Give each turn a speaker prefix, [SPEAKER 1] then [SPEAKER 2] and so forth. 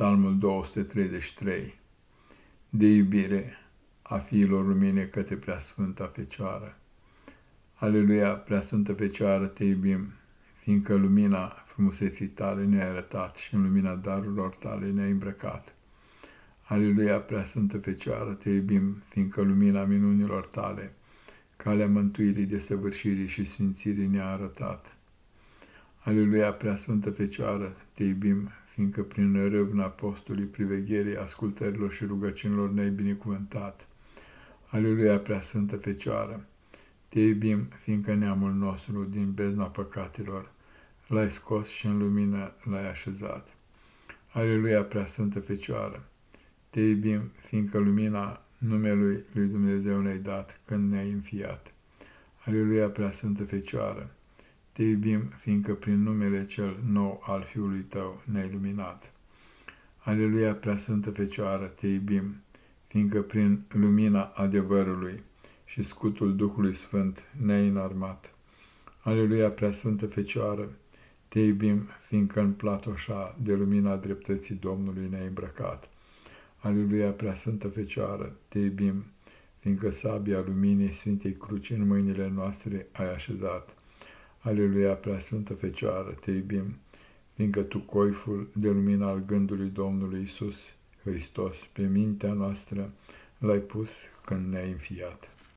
[SPEAKER 1] Psalmul 233 De iubire a fiilor lumine către Preasfânta Fecioară. Aleluia, Preasfântă Fecioară, te iubim, fiindcă lumina frumuseții tale ne-ai arătat și în lumina darurilor tale ne-ai îmbrăcat. Aleluia, Preasfântă Fecioară, te iubim, fiindcă lumina minunilor tale, calea mântuirii, desăvârșirii și sfințirii ne-a arătat. Aleluia, Preasfântă Fecioară, te iubim, fiindcă prin râvna apostolii privegherii, ascultărilor și rugăciunilor ne-ai binecuvântat. Aleluia, Preasfântă Fecioară, te iubim, fiindcă neamul nostru din bezna păcatelor l-ai scos și în lumină l-ai așezat. Aleluia, Preasfântă Fecioară, te iubim, fiindcă lumina numelui lui Dumnezeu ne-ai dat când ne-ai înfiat. Aleluia, Preasfântă Fecioară, te iubim, fiindcă prin numele cel nou al Fiului Tău ne-ai luminat. Aleluia, Preasfântă Fecioară, te iubim, fiindcă prin lumina adevărului și scutul Duhului Sfânt ne-ai înarmat. Aleluia, Preasfântă Fecioară, te iubim, fiindcă în platoșa de lumina dreptății Domnului ne-ai îmbrăcat. Aleluia, Preasfântă Fecioară, te iubim, fiindcă sabia luminii Sfintei Cruci în mâinile noastre ai așezat. Aleluia, Preasfântă Fecioară, te iubim, fiindcă tu coiful de lumină al gândului Domnului Isus Hristos pe mintea noastră l-ai pus când ne-ai înfiat.